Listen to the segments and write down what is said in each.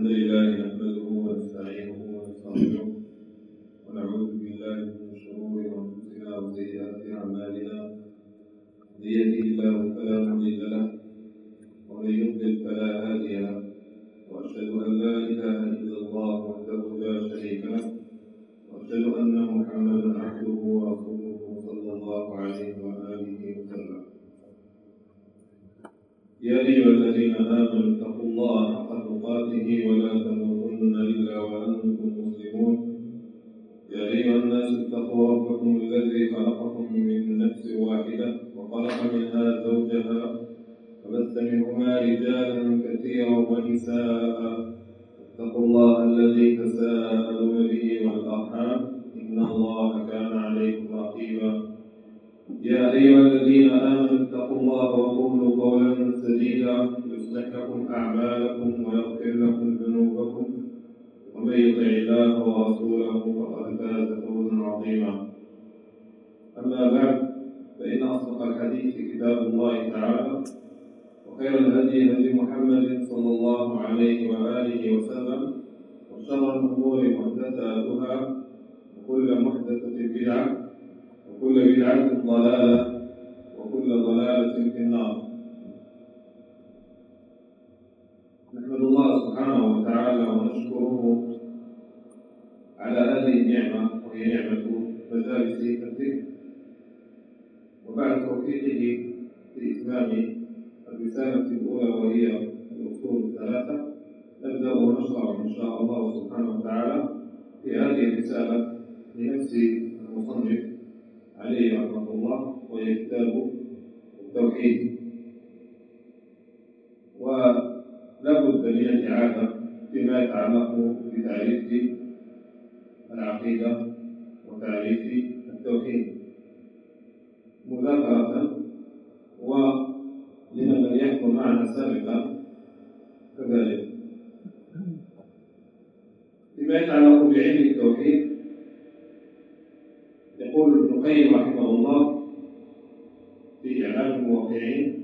الحمد لله النعمة وهي نعمة مجالس الذكر وبعد توفيقه في إتمام الرسالة الأولى وهي الأصول الثلاثة نبدأ ونشرع إن شاء الله سبحانه وتعالى في هذه الرسالة لنفس المصنف عليه رحمة الله وهي كتاب التوحيد. ولا بد من الإعادة فيما يتعلق بتعريف العقيدة وتعريف التوحيد مذاكرة ولمن لم يحضر معنا سابقا كذلك. فيما يتعلق بعلم التوحيد يقول ابن القيم رحمه الله في إعلام الموقعين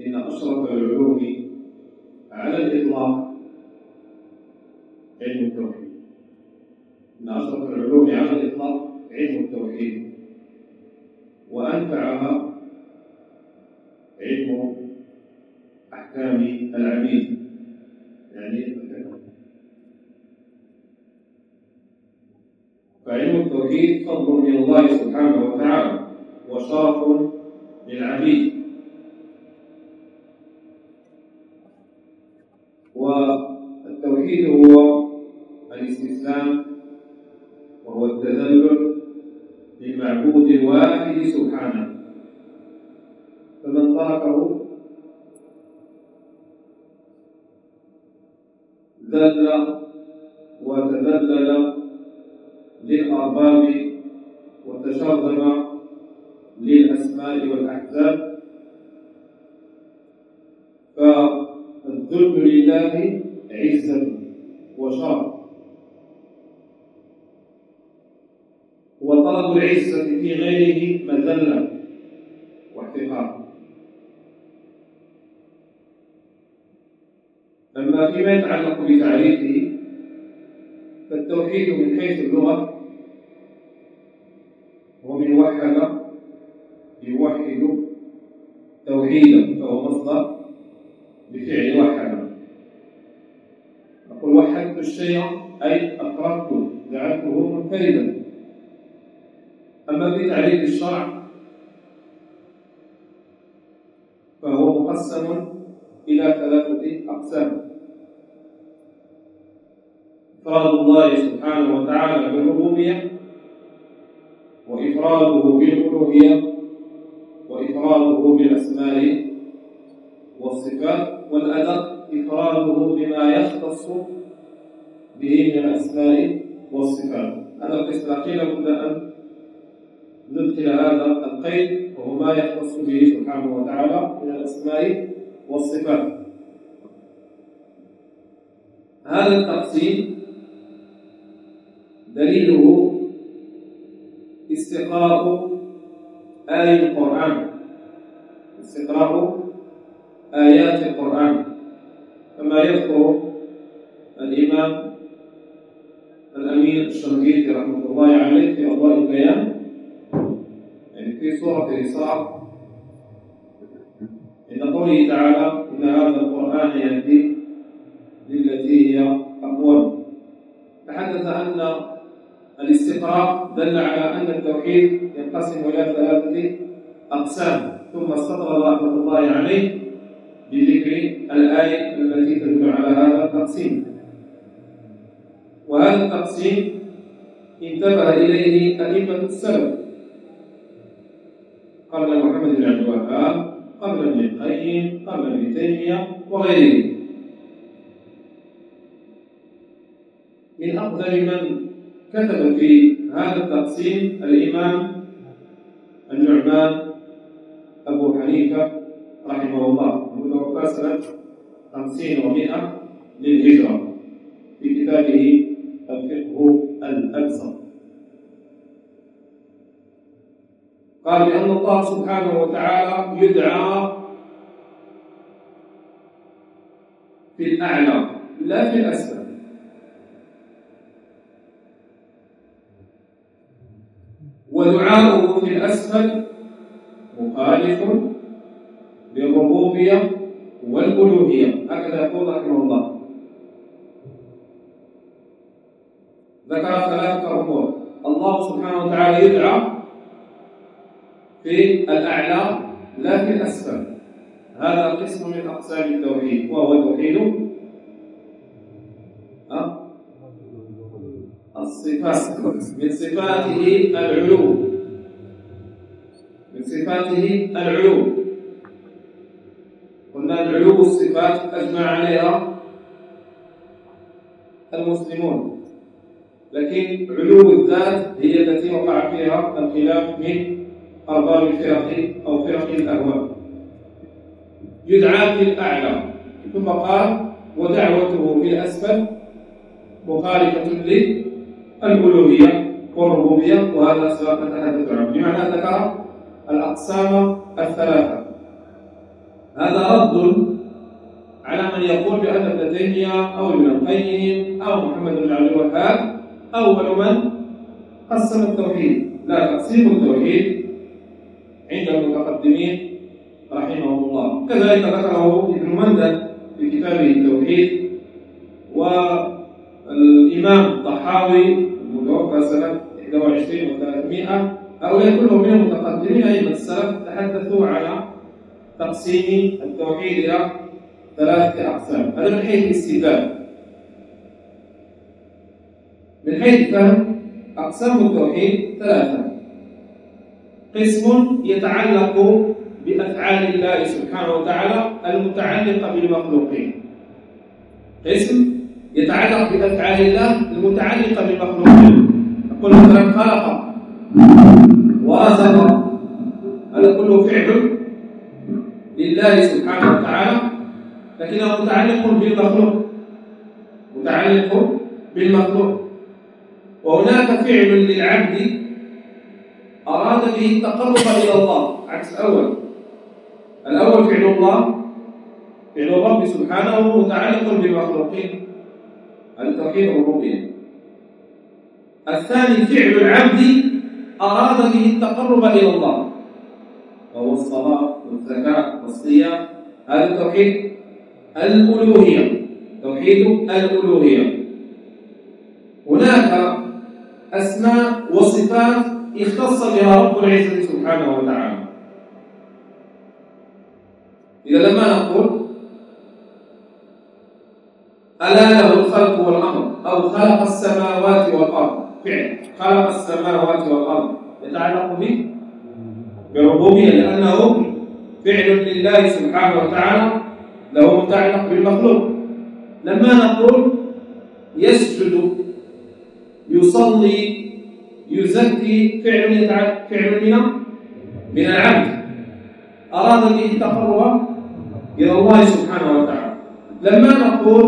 إن أشرف العلوم على الإطلاق علم التوحيد إن أشرف العلوم على الإطلاق علم التوحيد. وأنفعها علم أحكام العبيد يعني فعلم التوحيد فضل من الله سبحانه وتعالى وشرف للعبيد. والتوحيد هو الاستسلام وهو التذلل للمعبود الواحد سبحانه. فمن تركه ذل وتذلل للأرباب وتشرذم للأسماء والأحزاب فالذل لله عزة وشرف وطلب العزة في غيره مذلة واحتقار أما فيما يتعلق بتعريفه فالتوحيد من حيث اللغة ومن وحد يوحد توحيدا فهو مصدر بفعل وحد نقول وحدت الشيء أي أقربته جعلته منفردا أما في تعريف الشرع فهو مقسم إلى ثلاثة أقسام إفراد الله سبحانه وتعالى بالربوبية وإفراده بالألوهية وإفراده بالأسماء والصفات والأدق إفراده بما يختص به من الأسماء والصفات هذا القسم الأخير لابد أن ندخل هذا القيد وهو ما يختص به سبحانه وتعالى من والصفات. هذا التقسيم دليله استقراء آي القرآن. استقراء آيات القرآن. كما يذكر الإمام الأمين الشنقيطي رحمة الله عليه في أضواء البيان يعني في سورة الإسراء عند قوله تعالى إن هذا القرآن يهدي للتي هي أقوم. تحدث أن الاستقراء دل على أن التوحيد ينقسم إلى ثلاثة أقسام. ثم استطرد رحمة الله عليه بذكر الآية التي تدل على هذا التقسيم. وهذا التقسيم انتبه إليه أئمة السلف. قبل محمد بن عبد الوهاب قبل ابن القيم قبل ابن تيمية وغيره. من أقدم من كتب في هذا التقسيم الإمام النعمان أبو حنيفة رحمه الله. المتوفى سنة خمسين ومائة للهجرة في كتابه الفقه الأكثر قال لأن الله سبحانه وتعالى يدعى في الأعلى لا في الأسفل. ودعاؤه في الأسفل مخالف للربوبية والألوهية. هكذا يقول رحمه الله. ذكر ثلاثة أمور الله سبحانه وتعالى يدعى في الأعلى لا في الأسفل. هذا قسم من أقسام التوحيد وهو توحيد. الصفات. من صفاته العلو. من صفاته العلو. قلنا العلو الصفات أجمع عليها المسلمون. لكن علو الذات هي التي وقع فيها الخلاف من أرباب الفرق أو فرق الأهواء يدعى في الأعلى ثم قال ودعوته في الأسفل مخالفة للألوهية والربوبية. وهذا سبق تحدث عنه بمعنى ذكر الأقسام الثلاثة. هذا رد على من يقول بأن ابن تيمية أو ابن القيم أو محمد بن عبد الوهاب أول من؟ قسم التوحيد. لا تقسيم التوحيد المتقدمين رحمهم الله كذلك ذكره ابن مندل في كتابه التوحيد والإمام الطحاوي المتوفى سنة 21 و300 هؤلاء كلهم من المتقدمين أئمة السلف تحدثوا على تقسيم التوحيد إلى ثلاثة أقسام. هذا من حيث الاستدلال من حيث الفهم أقسام التوحيد ثلاثة. قسم يتعلق بأفعال الله سبحانه وتعالى المتعلقة بالمخلوقين. قسم يتعلق بأفعال الله المتعلقة بالمخلوقين. نقول مثلا خلق ورزق هذا كله فعل لله سبحانه وتعالى لكنه متعلق بالمخلوق. متعلق بالمخلوق. وهناك فعل للعبد أراد به التقرب إلى الله. عكس الأول. الأول فعل الله. فعل الرب سبحانه متعلق بالمخلوقين. التوحيد الربوبية الثاني فعل العبد أراد به التقرب إلى الله. وهو الصلاة والزكاة والصيام. هذا توحيد الألوهية. توحيد الألوهية. هناك أسماء وصفات اختص بها رب العزة سبحانه وتعالى. إذا لما نقول ألا له الخلق والأمر أو خلق السماوات والأرض؟ فعل خلق السماوات والأرض. يتعلق به؟ بالربوبية لأنه فعل لله سبحانه وتعالى له متعلق بالمخلوق. لما نقول يسجد يصلي يزكي فعل يتعلق فعل من من العبد. أراد به التقرب إلى الله سبحانه وتعالى. لما نقول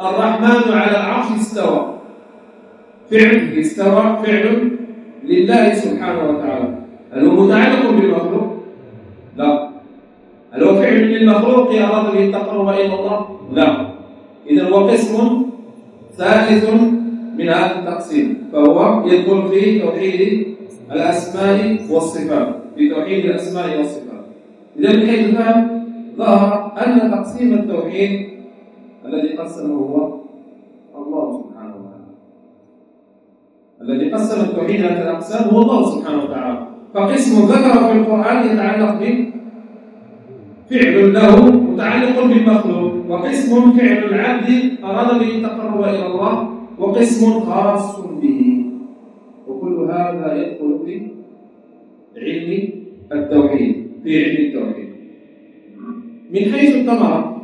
الرحمن على العرش استوى. فعل استوى فعل لله سبحانه وتعالى. هل هو متعلق بالمخلوق؟ لا. هل هو فعل للمخلوق أراد به التقرب إلى الله؟ لا. إذا هو قسم ثالث من هذا التقسيم فهو يدخل في توحيد الأسماء والصفات في توحيد الأسماء والصفات. إذا من حيث الفهم ظهر أن تقسيم التوحيد الذي قسمه هو الله سبحانه وتعالى. الذي قسم التوحيد إلى ثلاث أقسام هو الله سبحانه وتعالى. فقسم ذكره في القرآن يتعلق بفعل له متعلق بالمخلوق وقسم فعل العبد أراد به التقرب إلى الله وقسم خاص به. وكل هذا يدخل في علم التوحيد في علم التوحيد. من حيث الثمرة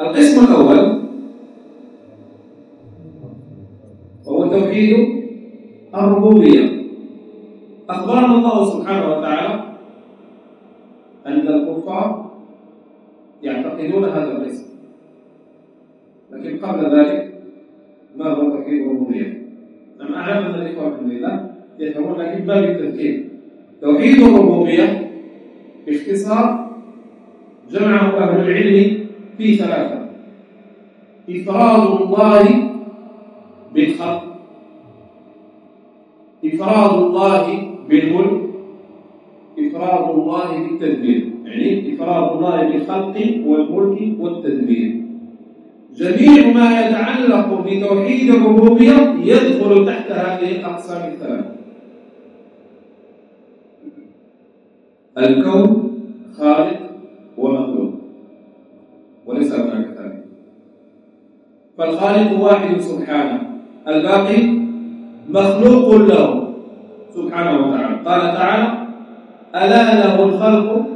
القسم الأول وهو توحيد الربوبية. أخبرنا الله سبحانه وتعالى أن الكفار يعتقدون هذا القسم. لكن قبل ذلك ما هو توحيد الربوبية أنا أعلم أن الإخوة الحمد لله يفهمون لكن ما بالتذكير توحيد الربوبية باختصار جمعه أهل العلم في ثلاثة إفراد الله بالخلق إفراد الله بالملك إفراد الله بالتدبير. يعني إفراد الله بالخلق والملك والتدبير. جميع ما يتعلق بتوحيد الربوبية يدخل تحت هذه الأقسام الثلاثة. الكون خالق ومخلوق وليس هناك ثالث فالخالق واحد سبحانه الباقي مخلوق له سبحانه وتعالى. قال تعالى ألا له الخلق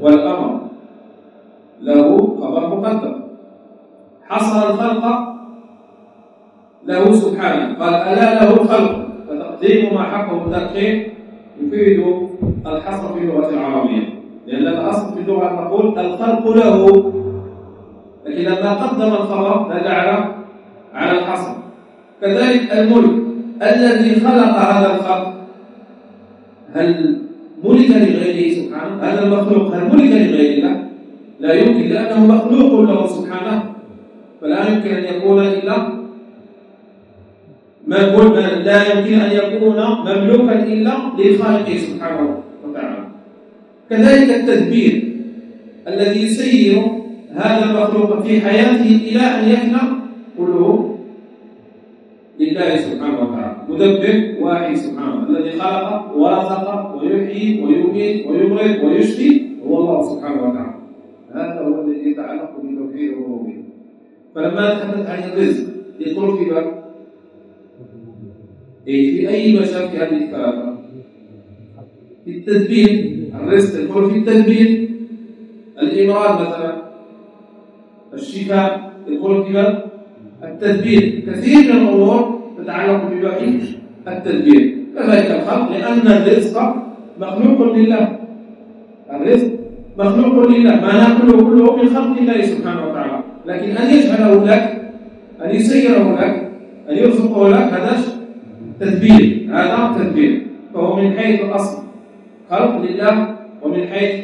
والأمر له خبر مقدم. حصر الخلق له سبحانه. قال ألا له الخلق؟ فتقديم ما حقه التأخير يفيد الحصر في اللغة العربية. لأن الأصل في اللغة نقول الخلق له. لكن لما قدم الخبر دل على على الحصر. كذلك الملك الذي خلق هذا الخلق هل ملك لغيره سبحانه؟ هذا المخلوق هل ملك لغير الله لا يمكن لأنه مخلوق له سبحانه. فلا يمكن أن يكون إلا لا يمكن أن يكون مملوكا إلا لخالقه سبحانه وتعالى. كذلك التدبير الذي يسير هذا المخلوق في حياته إلى أن يفنى كله لله سبحانه وتعالى. مدبر واحد سبحانه الذي خلق ورزق ويحيي ويميت ويمرض ويشفي هو الله سبحانه وتعالى. هذا هو الذي يتعلق بتوحيد الربوبية. فلما نتحدث عن الرزق يدخل في باب إيه في أي مجال في هذه الثلاثة؟ في التدبير الرزق يدخل في التدبير. الإمراض مثلا الشفاء يدخل في التدبير كثير من الأمور تتعلق بباب التدبير. كذلك الخلق لأن الرزق مخلوق لله. الرزق مخلوق لله. ما نأكله كله من خلق الله سبحانه وتعالى. لكن أن يجعله لك أن يسيره لك أن يرزقه لك هذا تدبير هذا تدبير. فهو من حيث الأصل. خلق لله ومن حيث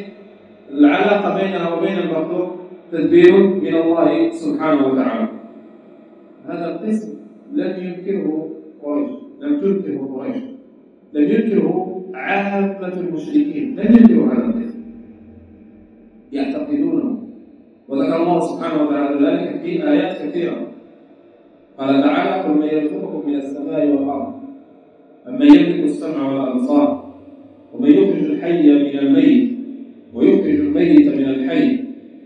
العلاقة بينه وبين المخلوق تدبير من الله سبحانه وتعالى. هذا القسم لم ينكره قريش لم تنكره قريش. لم ينكره عامة المشركين. لم ينكروا هذا القسم. يعتقدونه. وذكر الله سبحانه وتعالى ذلك في آيات كثيرة. قال تعالى قل من يرزقكم من السماء والأرض أما يملك السمع والأبصار ومن يخرج الحي من الميت ويخرج الميت من الحي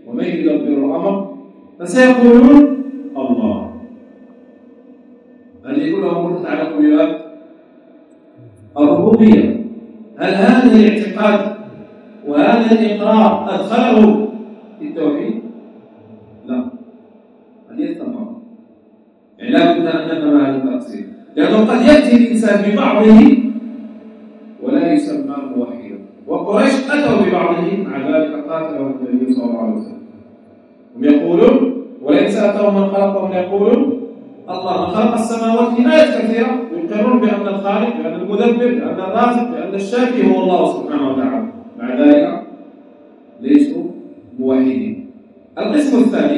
ومن يدبر الأمر فسيقولون الله. هذه كلها أمور تتعلق بباب الربوبية؟ هل هذا الاعتقاد وهذا الإقرار أدخله في التوحيد؟ لا هذه الثمرة يعني لا بد أن نفهم هذا التقسيم لأنه قد يأتي الإنسان ببعضه ولا يسمى موحدا وقريش أتوا ببعضه مع ذلك قاتلهم النبي صلى الله عليه وسلم. هم يقولون وليس أتوا من خلقهم يقولون الله من خلق السماوات في آيات كثيرة يقرون بأن الخالق بأن المدبر بأن الرازق بأن الشافي هو الله سبحانه وتعالى. مع ذلك ليسوا موحدين. القسم الثاني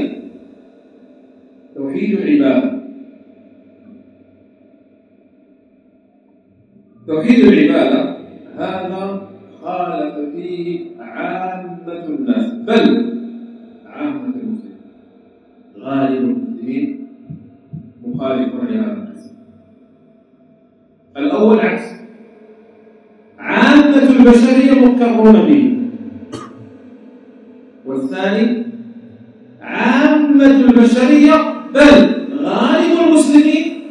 توحيد العبادة هذا خالف فيه عامة الناس. بل عامة المسلمين. غالب المسلمين مخالفون لهذا القسم الأول عكس. عامة البشرية مقرون به والثاني عامة البشرية بل غالب المسلمين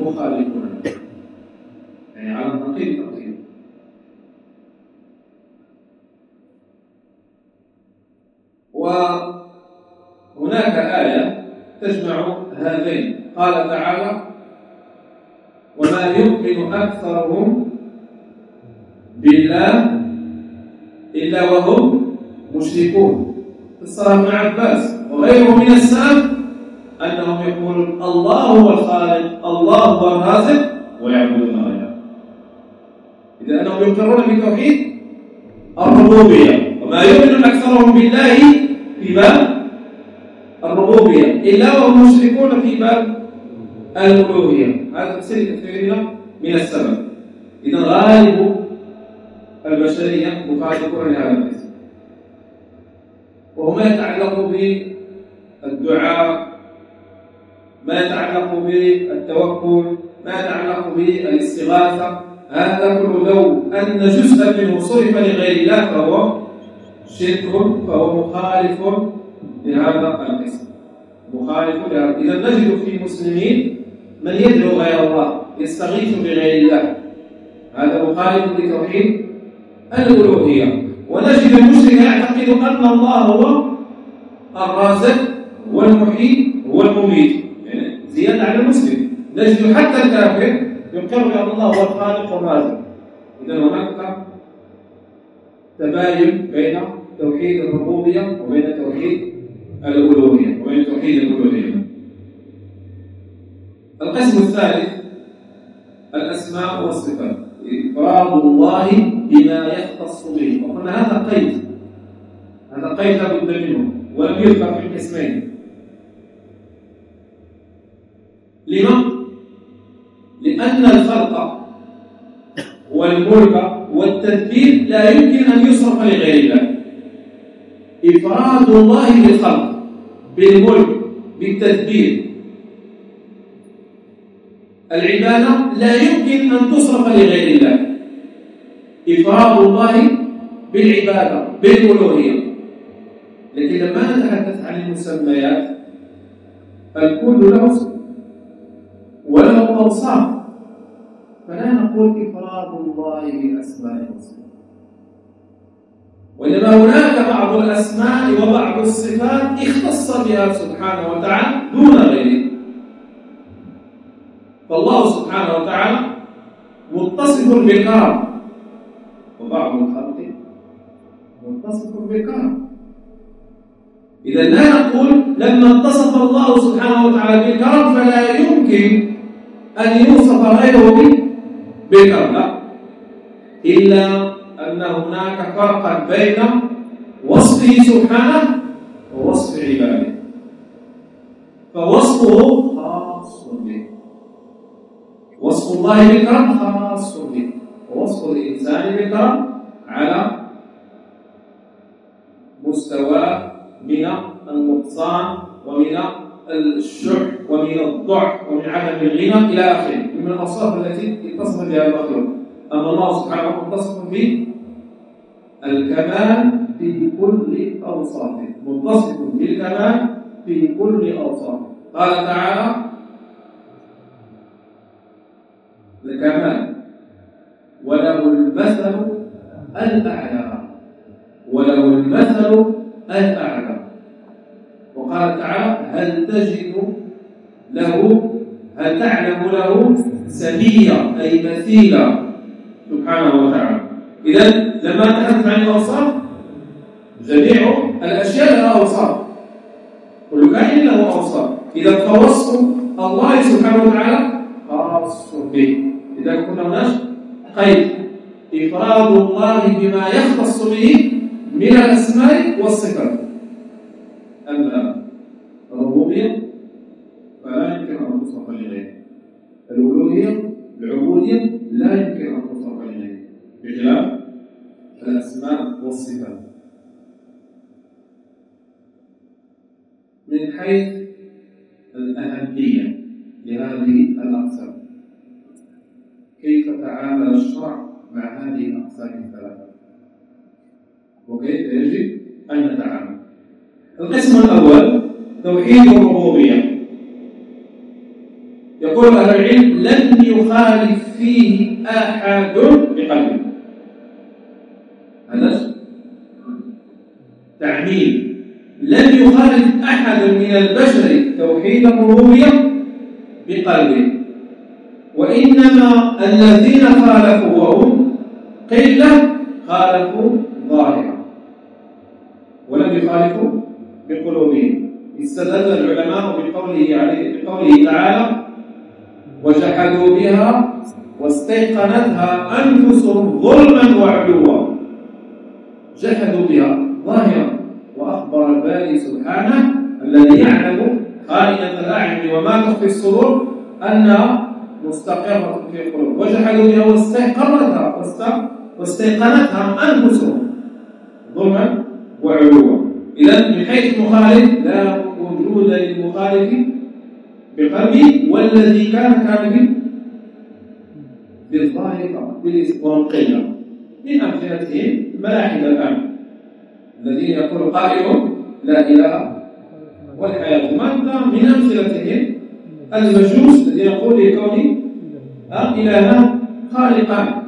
مخالفون يعني على النقيض تقريبا وهناك آية تجمع هذين. قال تعالى وما يؤمن أكثرهم بالله إلا وهم مشركون. قصة ابن عباس وغيره من السلف أنهم يقولون الله هو الخالق الله هو الرازق ويعبدون غيره إذا أنهم يقرون بتوحيد الربوبية. وما يؤمن أكثرهم بالله في باب الربوبية. إلا وهم مشركون في باب الألوهية هذا تفسير كثير من السبب. إذا غالب البشرية مخالفون لهذا القسم وهو ما يتعلق بالدعاء ما يتعلق بالتوكل ما يتعلق بالاستغاثة. هذا كله لو أن جزءا منه صرف لغير الله فهو شرك فهو مخالف لهذا القسم مخالف لهذا إذا نجد في المسلمين من يدعو غير الله؟ يستغيث بغير الله. هذا مخالف لتوحيد الألوهية. ونجد المشرك يعتقد أن الله هو الرازق والمحيي والمميت. يعني زيادة على المسلم. نجد حتى الكافر يقر بأن الله هو الخالق والرازق. إذا هناك تباين بين توحيد الربوبية وبين توحيد الألوهية وبين توحيد الألوهية القسم الثالث الأسماء والصفات. إفراد الله بما يختص به. وقلنا هذا قيد. هذا قيد لابد منه. ولم يذكر في القسمين لما؟ لأن الخلق والملك والتدبير لا يمكن أن يصرف لغير الله. إفراد الله بالخلق بالملك بالتدبير. العبادة لا يمكن أن تصرف لغير الله. إفراد الله بالعبادة بالألوهية. لكن لما نتحدث عن المسميات الكل له اسم وله أوصاف. فلا نقول إفراد الله بأسماء وصفات وإنما هناك بعض الأسماء وبعض الصفات اختص بها سبحانه وتعالى دون غيره. فالله سبحانه وتعالى متصف بالكرم وبعض الخلق متصف بالكرم إذا لا نقول لما اتصف الله سبحانه وتعالى بالكرم فلا يمكن أن يوصف غيره بالكرم لا. إلا أن هناك فرقا بين وصفه سبحانه ووصف عباده. فوصفه خاص به. وصف الله بالكرم خاص به. ووصف الإنسان بالكرم على مستوى من النقصان ومن الشح ومن الضعف ومن عدم الغنى إلى آخره. من الأوصاف التي اتصف بها المخلوق أما الله سبحانه متصف بالكمال في كل أوصافه. متصف بالكمال في كل أوصافه. قال تعالى الكمال وله المثل الأعلى. وله المثل الأعلى. وقال تعالى هل تجد له هل تعلم له سبيلا أي مثيلا؟ سبحانه وتعالى. إذا لما نتحدث عن الأوصاف جميع الأشياء لها أوصاف. كل كائن له أوصاف. إذا فوصف الله سبحانه وتعالى خاص به. إذا كنا هناك قيد. إفراد الله بما يختص به من الأسماء والصفات. أما الربوبية فلا يمكن أن تصرف لغيره الألوهية العبودية لا يمكن أن تصرف من حيث الأهمية لهذه الأقسام. كيف تعامل الشرع مع هذه الأقسام الثلاثة؟ وكيف يجب أن نتعامل؟ القسم الأول توحيد الربوبية. يقول أهل العلم لم يخالف فيه أحد بقلبه. هذا تعميم. لم يخالف أحد من البشر توحيد الربوبية بقلبه. وإنما الذين خالفوا وهم قلة خالفوا ظاهرا ولم يخالفوا بقلوبهم. استدل العلماء بقوله عليه بقوله تعالى وجحدوا بها واستيقنتها أنفسهم ظلما وعلوا جحدوا بها. ظاهرا الباري سبحانه الذي يعلم خائنة الأعين وما تخفي الصدور أنها مستقرة في القلوب وجحدوا بها واستيقنتها واستيقنتها أنفسهم ظلما وعلوا. إذا من حيث المخالف لا وجود للمخالف بقلبه والذي كان كان بالظاهر والقلة من أمثلتهم الملاحدة الآن الذين يقول قائل لا إله والحياة. المادة من أمثلتهم؟ المجوس الذين يقول لكون إلها خالقا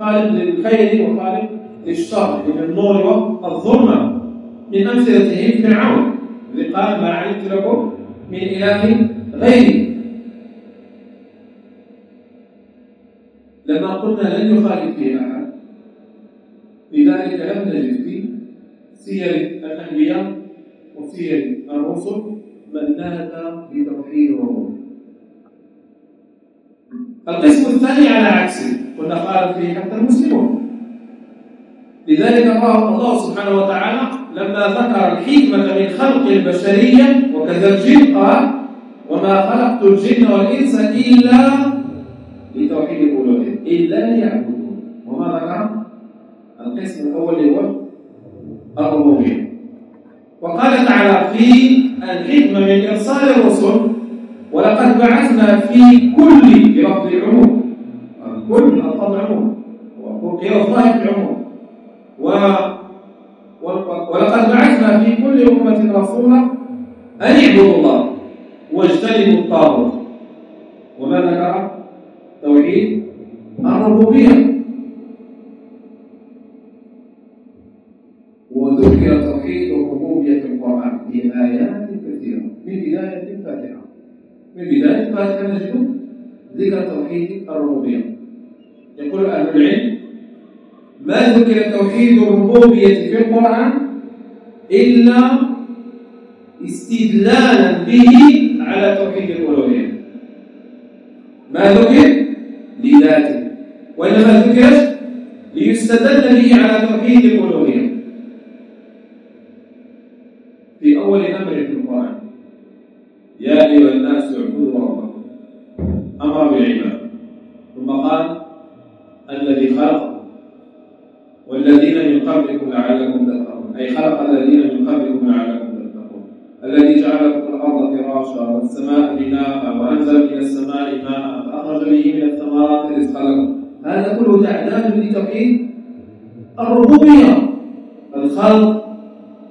خالق للخير وخالق للشر من النور والظلمة. من أمثلتهم فرعون الذي قال ما علمت لكم من إله غيري. لما قلنا لن يخالف فيه أحد لذلك لم نجد في سير الأنبياء وسير الرسل من نادى بتوحيد الربوبية القسم الثاني على عكسه قلنا قال فيه حتى المسلمون. لذلك الله سبحانه وتعالى لما ذكر الحكمة من خلق البشرية وكذا الجن قال وما خلقت الجن والإنس إلا لتوحيد الألوهية إلا ليعبدون. وما ذكر القسم الأول هو الربوبية. وقال تعالى في الحكمة من إرسال الرسل ولقد بعثنا في كل بلفظ العموم. كل ألفاظ العموم. وقيل الظاهر العموم. و ولقد بعثنا في كل أمة رسولا أن يعبدوا الله واجتنبوا الطاغوت. وما ذكر؟ توحيد الربوبية. وذكر توحيد الربوبية. آيات كثيرة. من بداية الفاتحة. من بداية الفاتحة نجد ذكر توحيد الربوبية. يقول أهل العلم ما ذكر توحيد الربوبية في القرآن إلا استدلالا به على توحيد الألوهية ما ذكر؟ لذاته. وإنما ذكر ليستدل به على توحيد الألوهية في أول أمر في القرآن. يا أيها الناس اعبدوا ربكم أمر بالعبادة ثم قال الذي خلق والذين من قبلكم لعلكم تتقون أي خلق الذين من قبلكم لعلكم تتقون الذي جعل لكم الأرض فراشا والسماء بناء وأنزل من السماء ماء فأخرج به من الثمرات رزقا لكم هذا كله تعداد لتوحيد الربوبية الخلق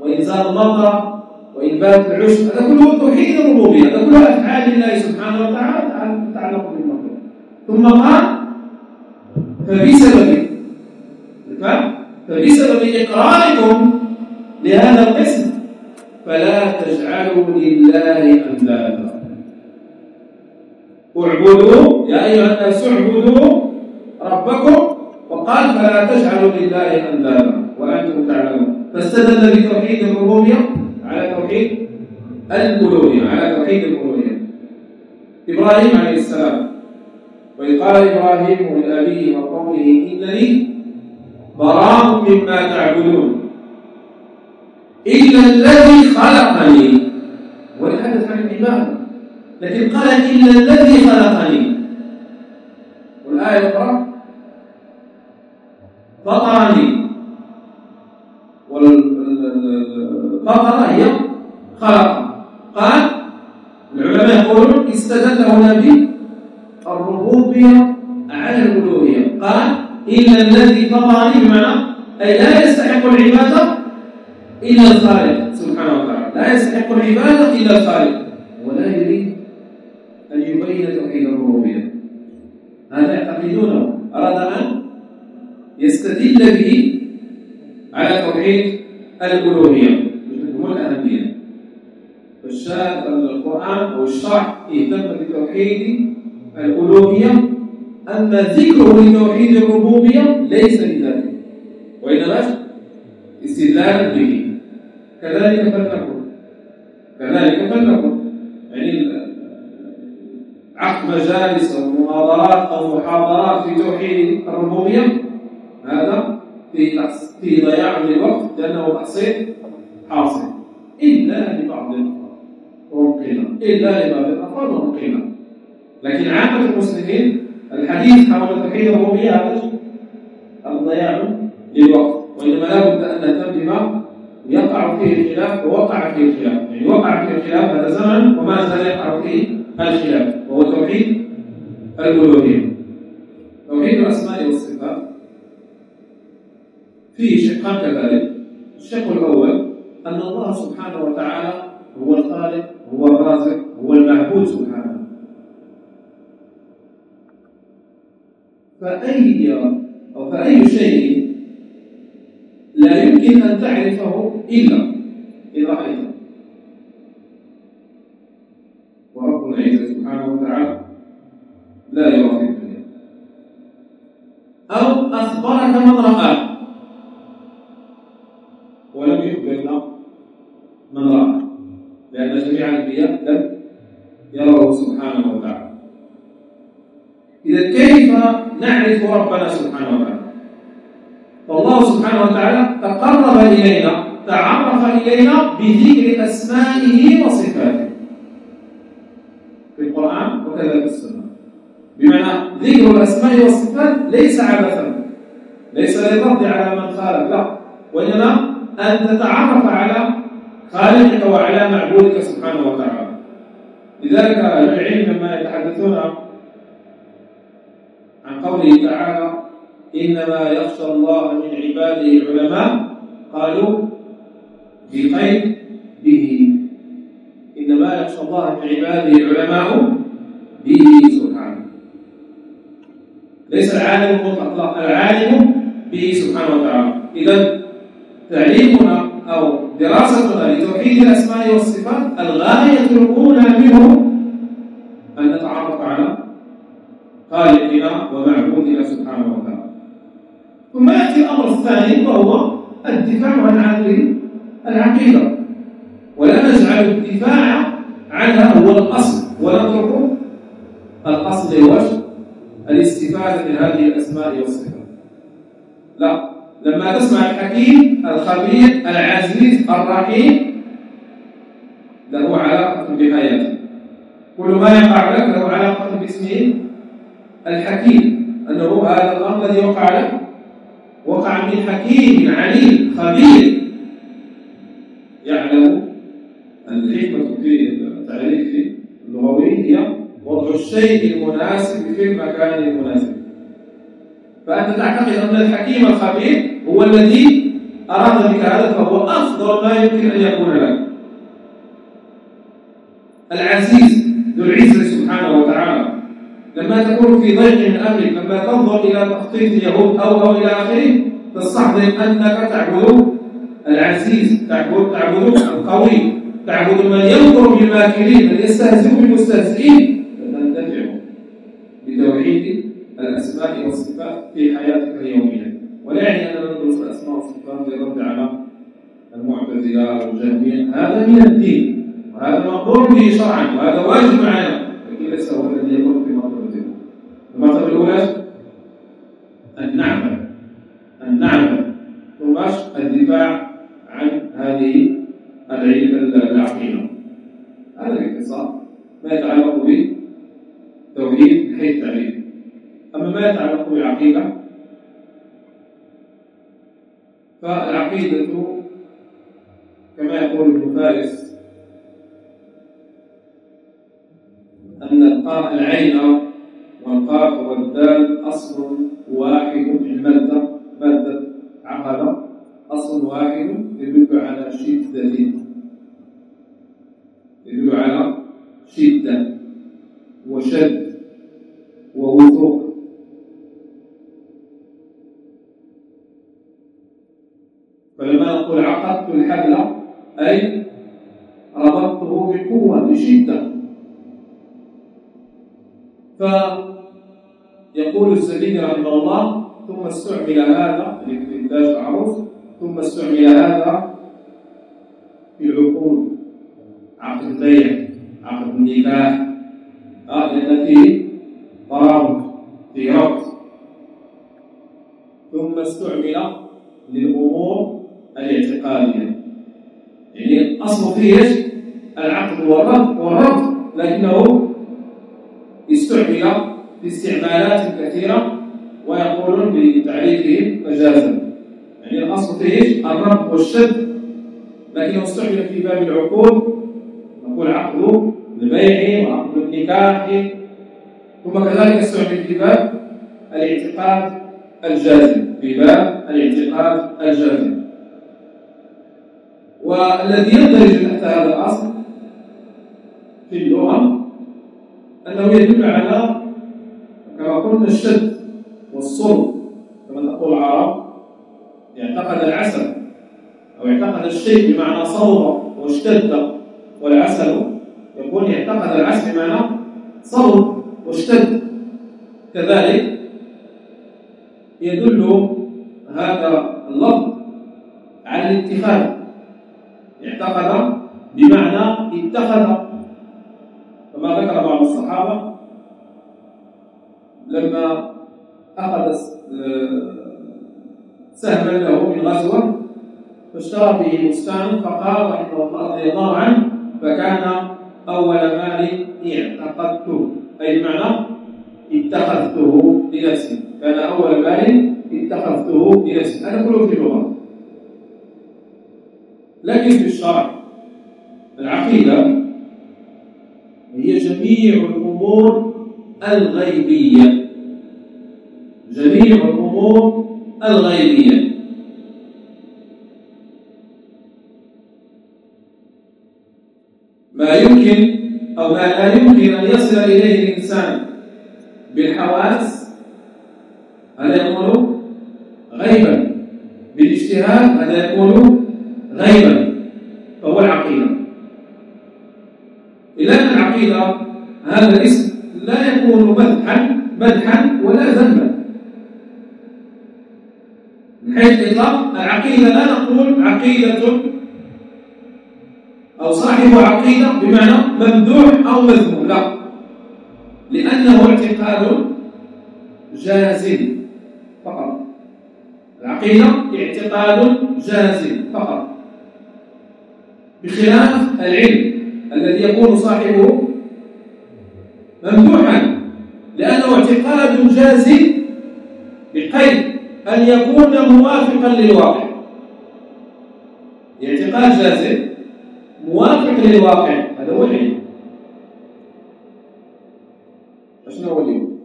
وإنزال المطر وإنبات العشب هذا كله توحيد الربوبية هذا كله أفعال الله سبحانه وتعالى تتعلق بالمخلوق ثم قال فبسبب فبسبب إقراركم لهذا القسم فلا تجعلوا لله أندادا اعبدوا يا أيها الناس اعبدوا ربكم وقال فلا تجعلوا لله أندادا وأنتم تعلمون فاستدل بتوحيد الربوبية على توحيد الألوهية على توحيد الألوهية إبراهيم عليه السلام وإذ قال إبراهيم لأبيه وقومه إنني براء مما تعبدون إلا الذي خلقني. ويتحدث عن العبادة لكن قال إلا الذي خلقني. والآية الأخرى. فطرني والفطرة هي خلق. قال العلماء يقولون استدل هنا بالربوبية على الألوهية. قال إلا الذي فطرني بمعنى أي لا يستحق العبادة إلا الخالق سبحانه وتعالى لا يستحق العبادة إلا الخالق ولا يريد أن يبين توحيد الربوبية. هذا يعتقدونه. أراد أن يستدل به على توحيد الألوهية. هم الأهمية. فالشاهد أن القرآن أو الشرع اهتم بتوحيد الألوهية أما ذكره لتوحيد الربوبية ليس لذلك وإنما استدلال به. كذلك فلنكن كذلك فلنكن يعني عقد مجالس أو مناظرات أو محاضرات في توحيد الربوبية هذا في في ضياع للوقت لأنه تحصيل حاصل. إلا لبعض الأفراد رقينا إلا لبعض الأفراد رقينا لكن عامة المسلمين الحديث حول توحيد الربوبية هذا الضياع للوقت. وإنما لا بد أن نهتم بما يقع فيه الخلاف ووقع فيه الخلاف. يعني وقع فيه الخلاف هذا زمن وما زال يقع فيه الخلاف. وهو توحيد الألوهية. توحيد الأسماء والصفات. فيه شقان كذلك. الشق الأول أن الله سبحانه وتعالى هو الخالق هو الرازق هو المعبود سبحانه. فأي أو فأي شيء لا يمكن أن تعرفه إلا إذا رأيته ورب العزة سبحانه وتعالى لا في الدنيا أو أخبرك من رآه ولم يخبرنا من رآه لأن جميع الأنبياء لم يروا سبحانه وتعالى. إذا كيف نعرف ربنا سبحانه وتعالى فالله سبحانه وتعالى تقرب إلينا تعرف إلينا بذكر أسمائه وصفاته. في القرآن وكذا في السنة. بمعنى ذكر الأسماء والصفات ليس عبثا ليس للرد على من خالف لا. وإنما أن تتعرف على خالقك وعلى معبودك سبحانه وتعالى. لذلك العلم لما يتحدثون عن قوله تعالى إنما يخشى الله من عباده العلماء قالوا بقيد به. إنما يخشى الله من عباده العلماء به سبحانه. ليس العالم المطلق العالم به سبحانه وتعالى. إذا تعليمنا أو دراستنا لتوحيد الأسماء والصفات الغاية الأولى منه أن نتعرف على خالقنا ومعبودنا سبحانه وتعالى. ثم يأتي الأمر الثاني وهو الدفاع عن العقيدة. ولا نجعل الدفاع عنها هو الأصل ونترك الأصل هو الاستفادة من هذه الأسماء والصفات. لا لما تسمع الحكيم الخبير العزيز الرحيم له علاقة بحياته. كل ما يقع لك له علاقة باسمه الحكيم أنه هذا الأمر الذي وقع لك. وقع من حكيم عليم خبير. يعلم الحكمة في التعريف اللغوي هي وضع الشيء المناسب في المكان المناسب. فأنت تعتقد أن الحكيم الخبير هو الذي أراد بك هذا فهو أفضل ما يمكن أن يكون لك العزيز ذو العزة لما تكون في ضيق من أمرك لما تنظر إلى تخطيط اليهود أو أو إلى آخره تستحضر أنك تعبد العزيز تعبد تعبد القوي تعبد من ينظر بالماكرين من يستهزئ بالمستهزئين. فتندفع بتوحيد الأسماء والصفات في حياتك اليومية. ولا يعني أننا ندرس الأسماء والصفات للرد على المعتزلة والجهمية. هذا من الدين. وهذا مأمور به شرعا وهذا واجب علينا لكن ليس هو الذي يكون في مرتبة المرتبة الأولى أن أن نعمل ثم الدفاع عن هذه العقيدة هذا باختصار ما يتعلق بتوحيد حيث التعريف أما ما يتعلق بالعقيدة فالعقيدة كما يقول ابن فارس العين والقاف والدال أصل واحد المادة مادة عقد أصل واحد يدل على شدة يدل على شدة وشد ووثوق فلما نقول عقدت الحبل أي ربطته بقوة بشدة فيقول الزبيدي رحمه الله ثم استعمل هذا لإنتاج العروس ثم استعمل هذا في العقود عقد البيع عقد النكاح آه لأن فيه ترابط في ربط ثم استعمل للأمور الاعتقادية يعني الأصل فيه إيش؟ العقد والربط والربط لكنه استعمل في استعمالات كثيرة ويقولون بتعريفه مجازا يعني الأصل فيه إيش؟ الربط والشد لكنه استعمل في باب العقود نقول عقد البيع وعقد النكاح ثم كذلك استعمل في باب الاعتقاد الجازم في باب الاعتقاد الجازم والذي يندرج تحت هذا الأصل في اللغة أنه يدل على كما قلنا الشد والصلب كما تقول العرب اعتقد العسل أو اعتقد الشيء بمعنى صلب واشتد والعسل يقول اعتقد العسل بمعنى صلب واشتد. كذلك يدل هذا اللفظ على الاتخاذ. اعتقد بمعنى اتخذ. كما ذكر بعض الصحابة لما أخذ سهما له من غزوة فاشترى به بستان فقال رضي الله عنه فكان أول مال اعتقدته. أي بمعنى اتخذته لنفسي. كان أول مال اتخذته لنفسي هذا كله في اللغة لكن في الشرع العقيدة هي جميع الأمور الغيبية. جميع الأمور الغيبية. ما يمكن أو ما لا يمكن أن يصل إليه الإنسان بالحواس هذا يكون غيبا؟ بالاجتهاد هذا يكون غيبا؟ فهو العقيدة. إذا العقيدة هذا الاسم لا يكون مدحا مدحا ولا ذنبا. من حيث الإطلاق العقيدة لا نقول عقيدة أو صاحب عقيدة بمعنى ممدوح أو مذموم لا. لأنه اعتقاد جازم. العقيدة اعتقاد جازم فقط. بخلاف العلم الذي يكون صاحبه ممدوحا لأنه اعتقاد جازم بقيد أن يكون موافقا للواقع. اعتقاد جازم موافق للواقع. هذا هو العلم شنو هو اليوم؟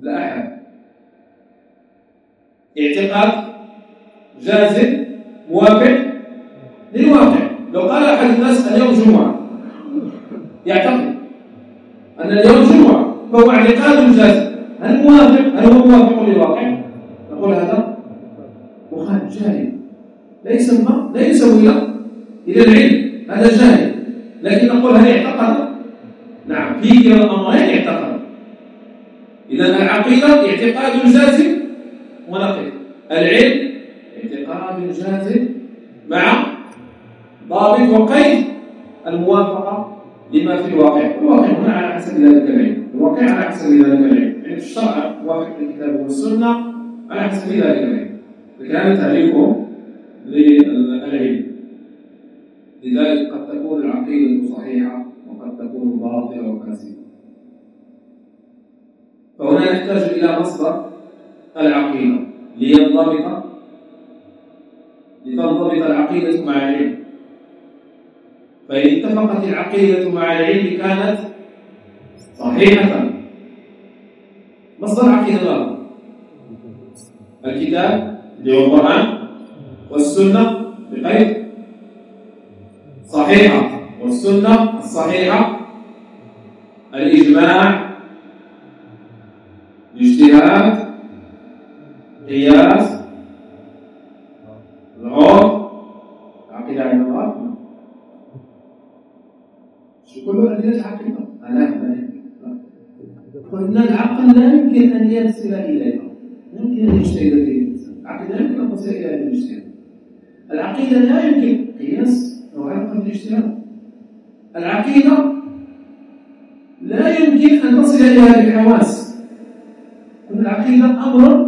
لا أحد اعتقاد جازم موافق؟ للواقع لو قال أحد الناس اليوم جمعة يعتقد أن اليوم جمعة فهو اعتقاد جازم. هل موافق؟ هل هو موافق للواقع؟ نقول هذا مخالف جاهل. ليس ما ليس إلى إلى العلم هذا جاهل. لكن نقول هل اعتقد؟ نعم. في كلا الأمرين اعتقد. إذا العقيدة اعتقاد جازم ونقل. العلم اعتقاد جازم مع ضابط وقيد الموافقة لما في الواقع. الواقع هنا على حسب ذلك العلم. الواقع على حسب ذلك العلم. يعني الشرع موافق للكتاب والسنة على حسب ذلك العلم. فكان تعريفه للعلم. لذلك قد تكون العقيدة صحيحة وقد تكون باطلة وفاسدة. فهنا نحتاج إلى مصدر العقيدة. لينضبط لتنضبط العقيدة مع العلم. فإن اتفقت العقيدة مع العلم كانت صحيحة. مصدر الله الكتاب اللي هو القرآن والسنة بقيد صحيحة والسنة الصحيحة الإجماع الاجتهاد قياس العرف العقيدة عند الله شو كل أدلة عقيدة أنا قلنا العقل لا يمكن أن يصل إليها يمكن أن يجتهد فيه العقيدة يمكن أن تصل إلى الاجتهاد العقيدة لا يمكن. قياس أو علاقة الاجتهاد. العقيدة لا يمكن أن تصل إليها بالحواس العقيدة أمر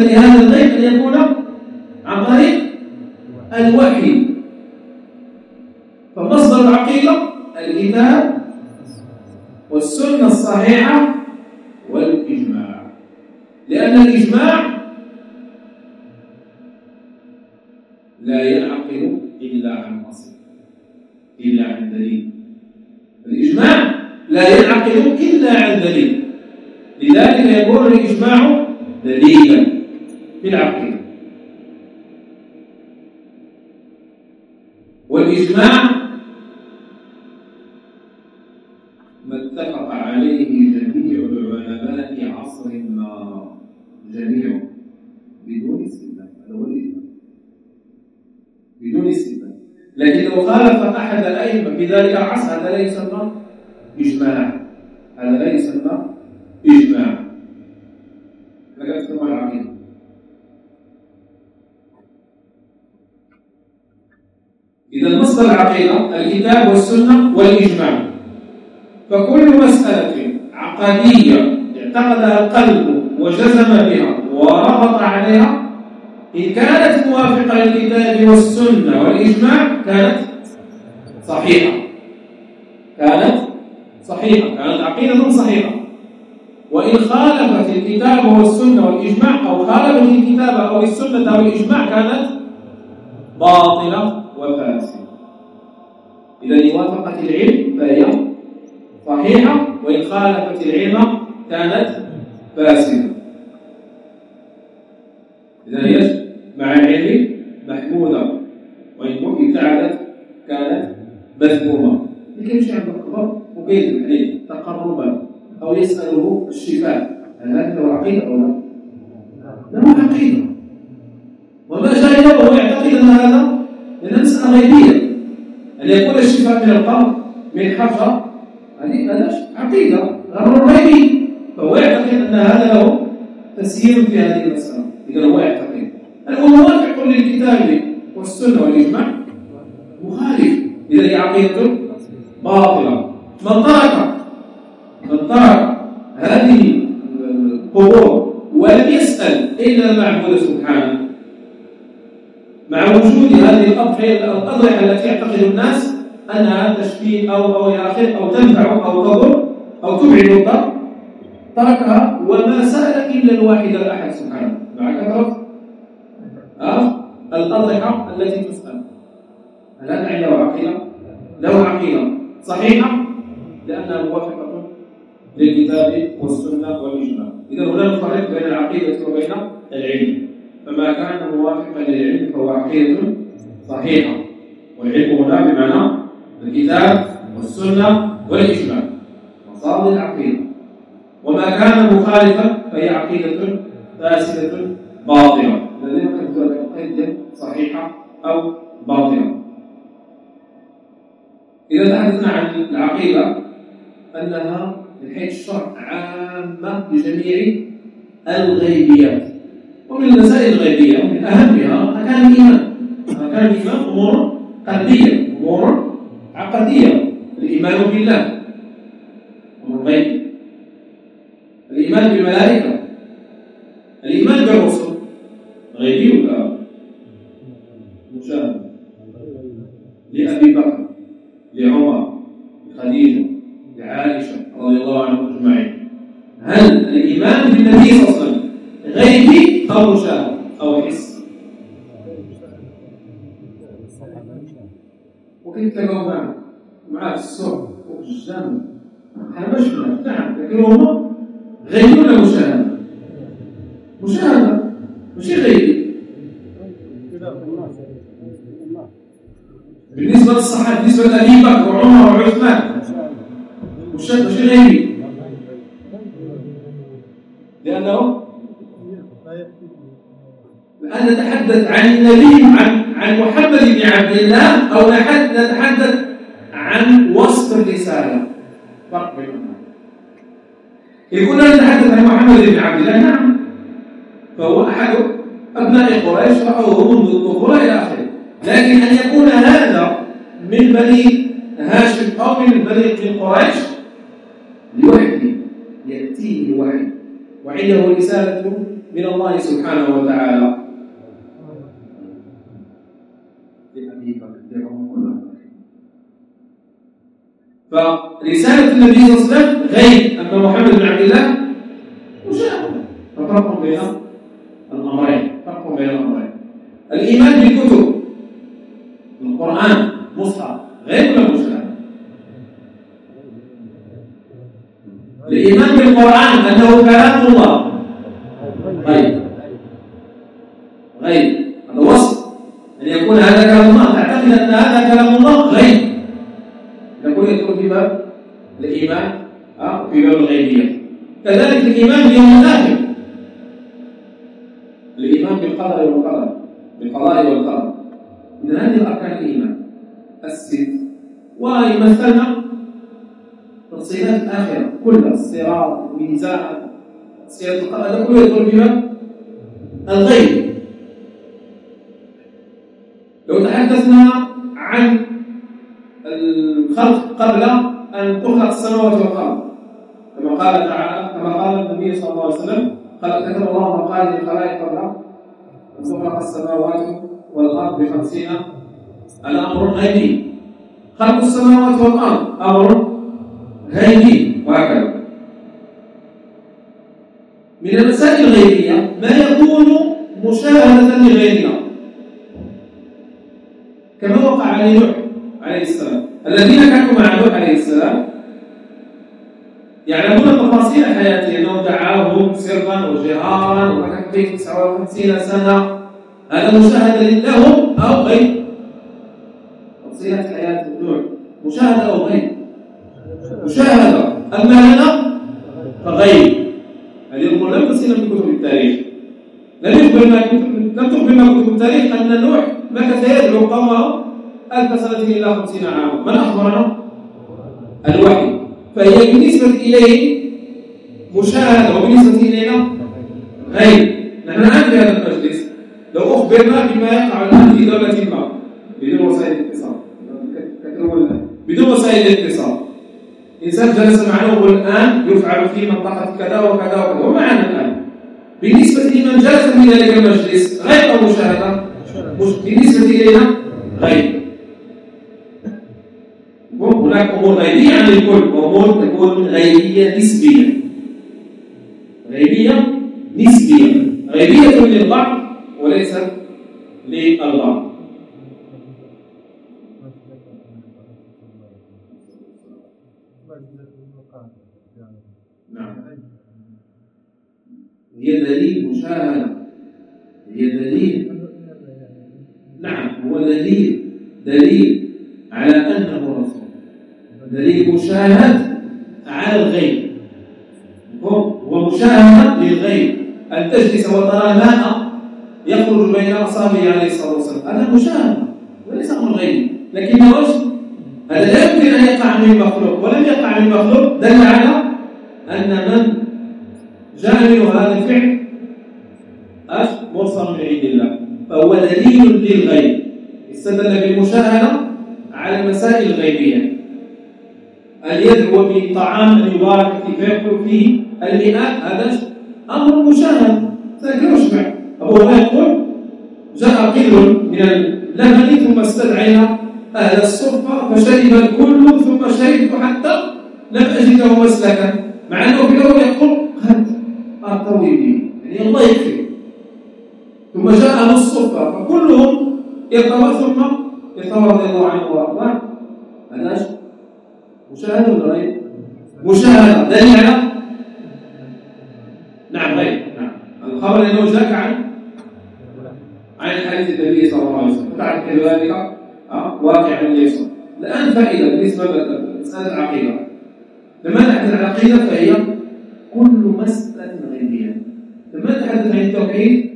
لهذا الغيب أن يكون عن طريق الوحي. فمصدر العقيدة الكتاب والسنة الصحيحة والإجماع. لأن الإجماع لا ينعقد إلا عن أصل إلا عن دليل. الإجماع لا ينعقد إلا عن دليل. لذلك يكون الإجماع دليلا. في العقيدة والإجماع ما اتفق عليه جميع العلماء عصر ما جميع. بدون استثناء. هذا هو الإجماع. بدون استثناء. لكن لو خالف أحد الأئمة في ذلك العصر هذا لا يسمى إجماع. هذا لا يسمى إجماع. هذا يسمى العقيدة. مصدر العقيدة الكتاب والسنة والإجماع. فكل مسألة عقدية اعتقدها القلب وجزم بها وربط عليها إن كانت موافقة للكتاب والسنة والإجماع كانت صحيحة. كانت صحيحة كانت عقيدة صحيحة. وإن خالفت الكتاب والسنة والإجماع أو خالفت الكتاب أو السنة أو الإجماع كانت باطلة وفاسدة. إذا إن وافقت العلم فهي صحيحة وإن خالفت العلم كانت فاسدة إذا هي مع العلم محمودة وإن ابتعدت كانت مذمومة لكن مش عند الخبر وقيد الحديث تقربا أو يسأله الشفاء هل هذا له عقيدة أو لا؟ له عقيدة وما جاء وهو يعتقد أن هذا لأن مسألة غيبية أن يكون الشفاء من القلب من حجر هذه هذا عقيدة أمر غيبي فهو يعتقد أن هذا له تسيير في هذه المسألة إذا هو يعتقد هل هو موافق للكتاب والسنة والإجماع مخالف إذا هي عقيدة باطلة من ترك من ترك هذه القبور ولم يسأل إلا المعبود سبحانه مع وجود هذه الأضرحة التي يعتقد الناس أنها تشفي أو أو إلى آخره أو تنفع أو تضر أو تبعد الضر تركها وما سأل إلا الواحد الأحد سبحانه مع كثرة أه؟ الأضرحة التي تسأل هل هذا عنده عقيدة؟ له عقيدة صحيحة لأنها موافقة للكتاب والسنة والإجماع إذا هنا نفرق بين العقيدة وبين العلم فما كان موافقا للعلم فهو عقيدة صحيحة والعلم هنا بمعنى الكتاب والسنة والإجماع مصادر العقيدة وما كان مخالفا فهي عقيدة فاسدة باطلة الذين كتبوا عقيدة صحيحة أو باطلة إذا تحدثنا عن العقيدة أنها من حيث الشرع عامة لجميع الغيبيات. ومن المسائل الغيبية ومن أهمها أركان الإيمان. أركان الإيمان أمور قلبية أمور عقدية. الإيمان بالله أمر غيبي الإيمان بالملائكة. بالنسبة لابي بكر وعمر وعثمان. ماشي غيري لأنه الآن نتحدث عن النبي عن عن محمد بن عبد الله أو نتحدث عن وصف الرسالة؟ فرق بينهما. يقول نتحدث عن محمد بن عبد الله. نعم. فهو أحد أبناء قريش رأوه منذ الطفولة إلى آخره. لكن أن يكون هذا من بني هاشم أو من بني قريش؟ لوحده يأتيه الوحي. وعنده رسالة من الله سبحانه وتعالى. فرسالة النبي صلى الله عليه وسلم غير أن محمد بن عبد الله مشاهدة ففرق بين الأمرين فرق بين الأمرين. الإيمان بالكتب بالقرآن أنه كلام الله. غير غير هذا وصف. أن يكون هذا كلام الله. تعتقد أن هذا كلام الله. غير نقول يدخل في باب الإيمان. في باب الغيبية. كذلك الإيمان باليوم الآخر الإيمان بالقدر والقدر. بالقضاء والقدر. من هذه الأركان الإيمان. الست ويمثلنا كلها الصراط الميزان سيرة القدر هذا كله يدخل باب الغيب. لو تحدثنا عن الخلق قبل أن تخلق السماوات والأرض كما قال تعالى كما قال النبي صلى الله عليه وسلم قال كتب الله مقاليد الخلائق قبل أن تخلق السماوات والأرض بخمسين الأمر غيبي. خلق السماوات والأرض أمر غيبي. وهكذا من المسائل الغيبية ما يكون مشاهدة لغيرنا. كما وقع لنوح عليه السلام. الذين كانوا مع نوح عليه السلام يعلمون تفاصيل حياته انه دعاهم سرا وجهارا وكان فيه 59 سنة هذا مشاهدة لهم أو غير. تفصيلة حياة نوح. مشاهدة أو غير. مشاهدة. أما لنا فغير. هذه الأمور لم تصل من كتب التاريخ. لم يخبرنا لم تخبرنا كتب التاريخ أن نوح مكث يدعو قومه ألف سنة إلا خمسين عاما. من أخبرنا؟ الوحي. فهي بالنسبة إليه مشاهدة وبالنسبة إلينا غير. نحن الآن في هذا المجلس. لو أخبرنا بما يقع الآن في دولة ما بدون وسائل الاتصال بدون وسائل الاتصال إنسان جلس معنا وهو الآن يفعل في منطقة كذا وكذا وكذا. ومعنا الآن؟ بالنسبة لمن جلس في ذلك المجلس غير أو مشاهدة؟ بالنسبة إلينا غير. هناك أمور غيبية عن الكل. وأمور تكون غيبية نسبية. غيبية نسبية. غيبية للبعض وليست للبعض نعم هي دليل مشاهدة. هي دليل نعم هو دليل دليل على أنه رسول. دليل مشاهد على الغيب. ومشاهدة للغيب. أن تجلس وترى الماء يخرج بين أصابعه عليه الصلاة والسلام. هذا مشاهدة وليس أمر غيبي لكن وش هذا لا يمكن أن يقع من مخلوق. ولم يقع من مخلوق دل على أن من منه هذا الفعل؟ مرسل من عند الله. فهو دليل للغيب. استدل بالمشاهدة على المسائل الغيبية أن يدعو بطعام يبارك فيه فيأكل فيه المئات هذا أمر مشاهد. لكن يشبع أبو هريرة يقول جاء قل من اللبن ثم استدعينا أهل الصفة فشرب الكل ثم شربت حتى لم أجده مسلكا. مع أنه في الأول يقول قد أرتوي به يعني الله يكفي. ثم جاء أهل الصفة فكلهم يرتوى ثم يتوارى رضي الله عنه وأرضاه. هذا مشاهدة ولا غير؟ مشاهدة. دليل على؟ نعم غير. نعم. الخبر انه جاءك عن؟ عن حديث النبي صلى الله عليه وسلم. تعرف كذلك آه، واقع يحصل الآن فائدة بالنسبة لمساله العقيدة. عن العقيدة فهي كل مسألة غيبيه لما نتحدث عن التوحيد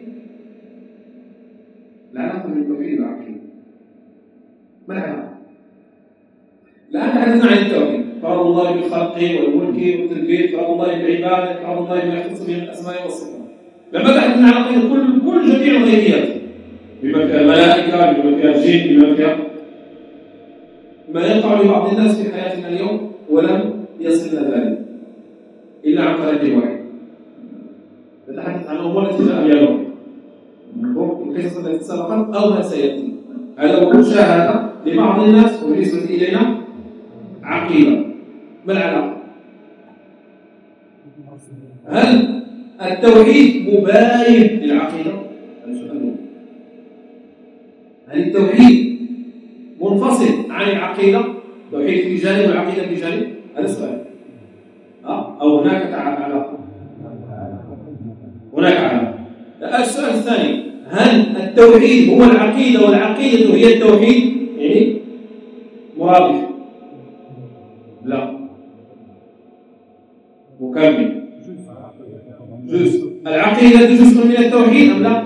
العلاقه بين التوحيد والعقيدة. ما العلاقه؟ الان تحدثنا عن التوحيد. فرض الله بالخلق والملك والتدبير فرض الله بالعبادة فرض الله بما يختص به من الأسماء والصفات. لما تحدثنا عن العقيدة كل كل جميع الغيبيات بما فيها الملائكة بما فيها الجن بما فيها ما يقع لبعض الناس في حياتنا اليوم ولم يصلنا ذلك. إلا عن طريق واحد. نتحدث عن جاء بها الوحي القصص التي سبقت أو ما سيأتي. هذا هو مشاهدة لبعض الناس وبالنسبه إلينا عقيدة. ما العلاقة؟ هل التوحيد مباين سؤال هل التوحيد منفصل عن العقيدة؟ التوحيد في جانب والعقيده في جانب؟ هذا سؤال أو هناك علاقة هناك علاقة السؤال الثاني هل التوحيد هو العقيدة والعقيدة هي التوحيد؟ يعني مرادف لا. مكمل. جزء. العقيدة جزء من التوحيد أم لا؟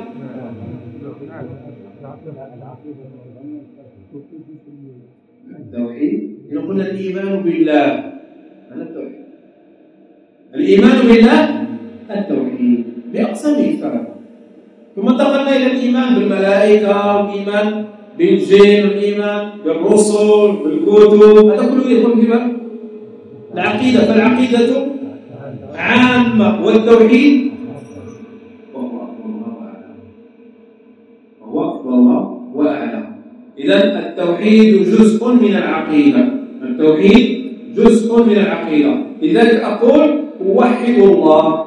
التوحيد؟ إذا قلنا الإيمان بالله هذا التوحيد. الإيمان بالله التوحيد. بأقسامه الثلاثة ثم انتقلنا إلى الإيمان بالملائكة والإيمان بالجن والإيمان بالرسل بالكتب. هذا كله يدخل في العقيدة. فالعقيدة عامة والتوحيد وهو أكبر الله وأعلم. إذا التوحيد جزء من العقيدة. التوحيد جزء من العقيدة. لذلك أقول أوحد الله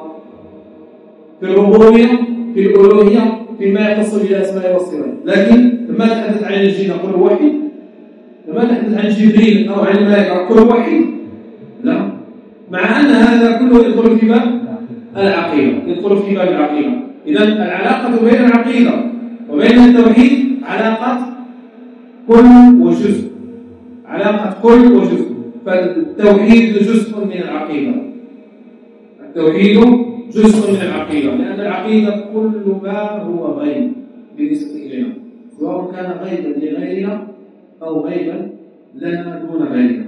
في الربوبية في الألوهية فيما يخص بالأسماء والصفات لكن لما نتحدث عن الجن نقول واحد. لما نتحدث عن جبريل أو عن الملائكة نقول واحد. لا. مع أن هذا كله يدخل في باب العقيدة. يدخل في باب العقيدة. إذا العلاقة بين العقيدة وبين التوحيد علاقة كل وجزء. علاقة كل وجزء. فالتوحيد جزء من العقيدة. التوحيد جزء من العقيدة. لأن العقيدة كل ما هو غيب بالنسبة إلينا. سواء كان غيبا لغيرنا أو غيبا لنا دون غيرنا.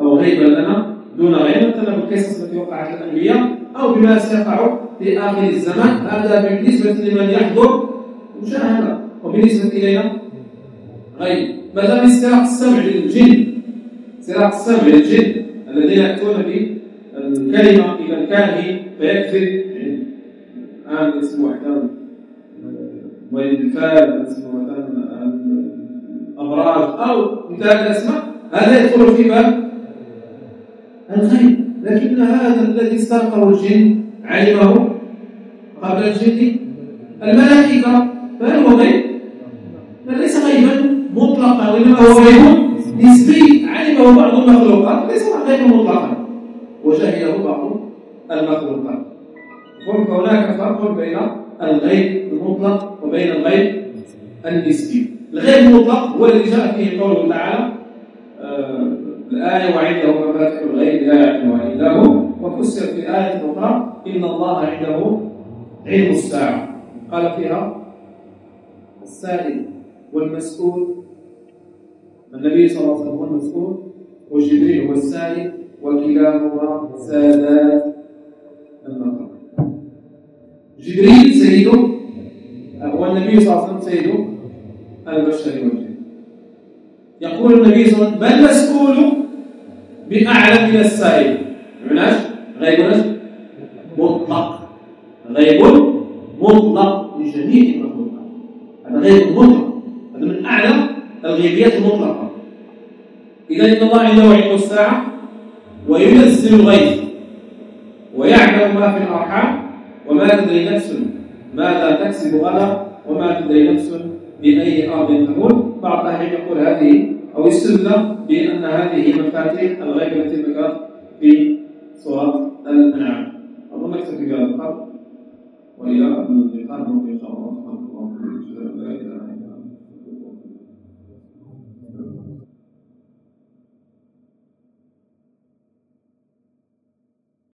أو غيبا لنا دون غيرنا. مثلا بالقصص التي وقعت للأنبياء أو بما سيقع في آخر الزمان هذا بالنسبة لمن يحضر مشاهدة. وبالنسبة إلينا غيب مثلا استراق السمع للجن استراق السمع للجن الذين يأتون بالكلمة إلى الكاهن فيكفر الآن اسمه أحكام والانفال اسمه مثلا الأبراج أو مثال الأسماء هذا يدخل في باب الغيب. لكن هذا الذي استرقه الجن علمه قبل الجن الملائكة. فهل هو غيب؟ ليس غيبا مطلقا وإنما هو غيب نسبي. علمه بعض المخلوقات ليس غيبا مطلقا. وجهله بعض المخلوقات هناك فرق بين الغيب المطلق وبين الغيب النسبي. الغيب المطلق هو الذي جاء فيه قوله تعالى آه الآية وعنده مفاتيح الغيب لا يعلمها إلا هو وفسر في آية أخرى إن الله عنده علم الساعة. قال فيها السائل والمسؤول. النبي صلى الله عليه وسلم هو المسؤول وجبريل هو السائل وكلاهما سادات. المقام جبريل سيده هو النبي صلى الله عليه وسلم سيده البشر والجن. يقول النبي صلى الله عليه وسلم ما المسؤول بأعلم من السائل. معناش؟ غيب مطلق. غيب مطلق لجميع المخلوقات هذا غيب مطلق. هذا من أعلى الغيبيات المطلقة. إذا إن الله عنده علم الساعة وينزل الغيث ويعلم ما في الأرحام وما تدري نفس؟ ماذا تكسب غدا؟ وما تدري نفس؟ بأي أرض تموت؟ بعض الأحيان يقول هذه أو السنة بأن هذه مفاتيح الغيب التي ذكرت في سورة الأنعام. أظن أكثر في هذا القرن وإلى أن اللقاء إن شاء الله سبحانه وتعالى